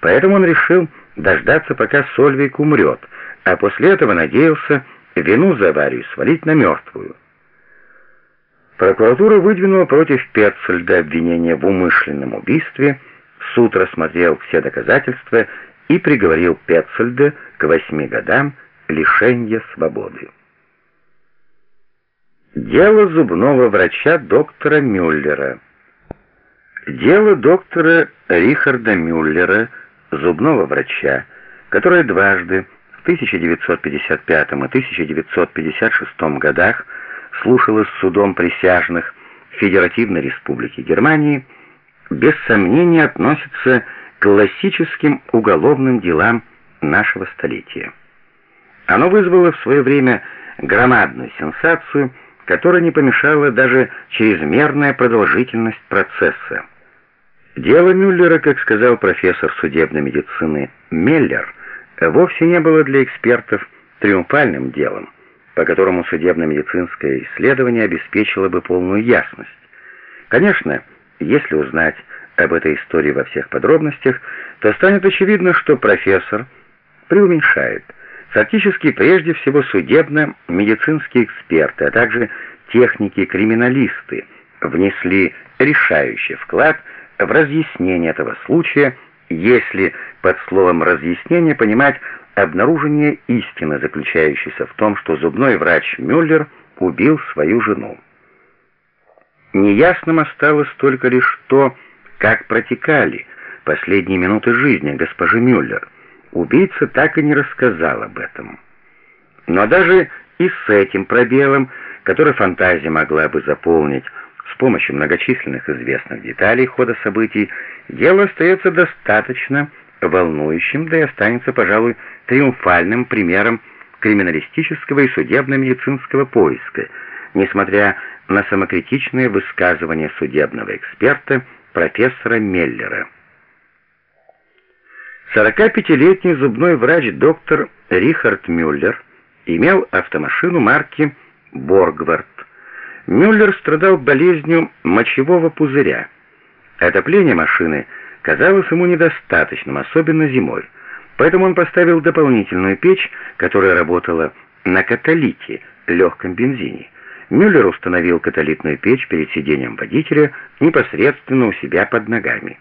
Поэтому он решил дождаться, пока Сольвейк умрет, а после этого надеялся вину за аварию свалить на мертвую. Прокуратура выдвинула против Петцельда обвинение в умышленном убийстве, суд рассмотрел все доказательства и приговорил Петцельда к восьми годам лишения свободы. Дело зубного врача доктора Мюллера. Дело доктора Рихарда Мюллера, зубного врача, которое дважды в 1955 и 1956 годах слушалось судом присяжных Федеративной Республики Германии, без сомнения относится к классическим уголовным делам нашего столетия. Оно вызвало в свое время громадную сенсацию, которая не помешала даже чрезмерная продолжительность процесса. Дело Мюллера, как сказал профессор судебной медицины Меллер, вовсе не было для экспертов триумфальным делом, по которому судебно-медицинское исследование обеспечило бы полную ясность. Конечно, если узнать об этой истории во всех подробностях, то станет очевидно, что профессор преуменьшает. Фактически, прежде всего, судебно-медицинские эксперты, а также техники-криминалисты внесли решающий вклад в разъяснение этого случая, если под словом «разъяснение» понимать обнаружение истины, заключающейся в том, что зубной врач Мюллер убил свою жену. Неясным осталось только лишь то, как протекали последние минуты жизни госпожи Мюллер. Убийца так и не рассказал об этом. Но даже и с этим пробелом, который фантазия могла бы заполнить с помощью многочисленных известных деталей хода событий, дело остается достаточно волнующим, да и останется, пожалуй, триумфальным примером криминалистического и судебно-медицинского поиска, несмотря на самокритичные высказывания судебного эксперта профессора Меллера. 45-летний зубной врач доктор Рихард Мюллер имел автомашину марки «Боргвард». Мюллер страдал болезнью мочевого пузыря. Отопление машины казалось ему недостаточным, особенно зимой. Поэтому он поставил дополнительную печь, которая работала на каталите, легком бензине. Мюллер установил каталитную печь перед сиденьем водителя непосредственно у себя под ногами.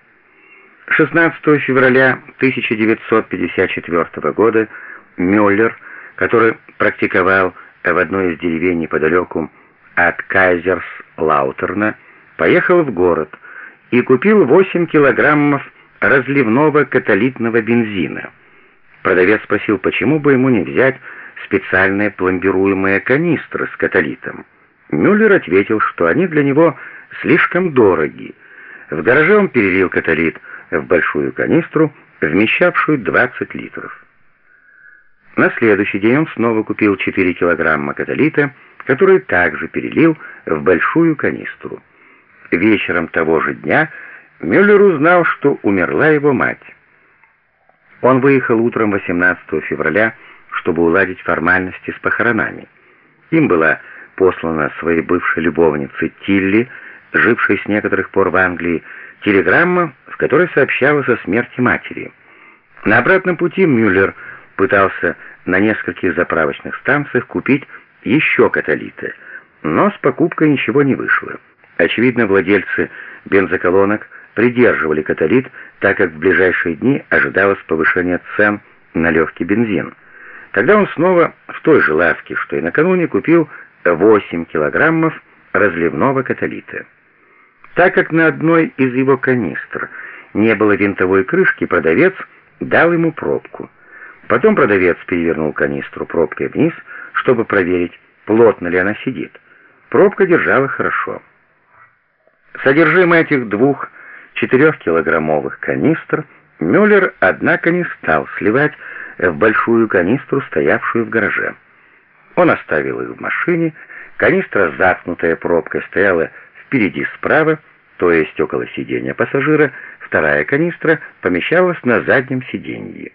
16 февраля 1954 года Мюллер, который практиковал в одной из деревень неподалеку от Кайзерслаутерна, поехал в город и купил 8 килограммов разливного каталитного бензина. Продавец спросил, почему бы ему не взять специальные пломбируемые канистры с каталитом. Мюллер ответил, что они для него слишком дороги. В гараже он перелил каталит в большую канистру, вмещавшую 20 литров. На следующий день он снова купил 4 килограмма каталита, который также перелил в большую канистру. Вечером того же дня Мюллер узнал, что умерла его мать. Он выехал утром 18 февраля, чтобы уладить формальности с похоронами. Им была послана своей бывшей любовнице Тилли, жившей с некоторых пор в Англии, телеграмма, в которой сообщалось о смерти матери. На обратном пути Мюллер пытался на нескольких заправочных станциях купить еще каталиты, но с покупкой ничего не вышло. Очевидно, владельцы бензоколонок придерживали каталит, так как в ближайшие дни ожидалось повышение цен на легкий бензин. Тогда он снова в той же лавке, что и накануне, купил 8 килограммов разливного каталита. Так как на одной из его канистр не было винтовой крышки, продавец дал ему пробку. Потом продавец перевернул канистру пробкой вниз, чтобы проверить, плотно ли она сидит. Пробка держала хорошо. Содержимое этих двух четырехкилограммовых канистр Мюллер, однако, не стал сливать в большую канистру, стоявшую в гараже. Он оставил их в машине, канистра, заткнутая пробкой, стояла впереди справа, то есть около сиденья пассажира, вторая канистра помещалась на заднем сиденье.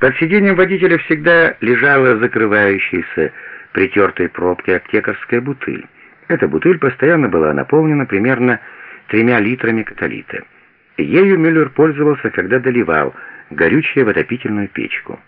Под сиденьем водителя всегда лежала закрывающаяся притертой пробкой аптекарская бутыль. Эта бутыль постоянно была наполнена примерно тремя литрами каталита. Ею Мюллер пользовался, когда доливал горючее в отопительную печку.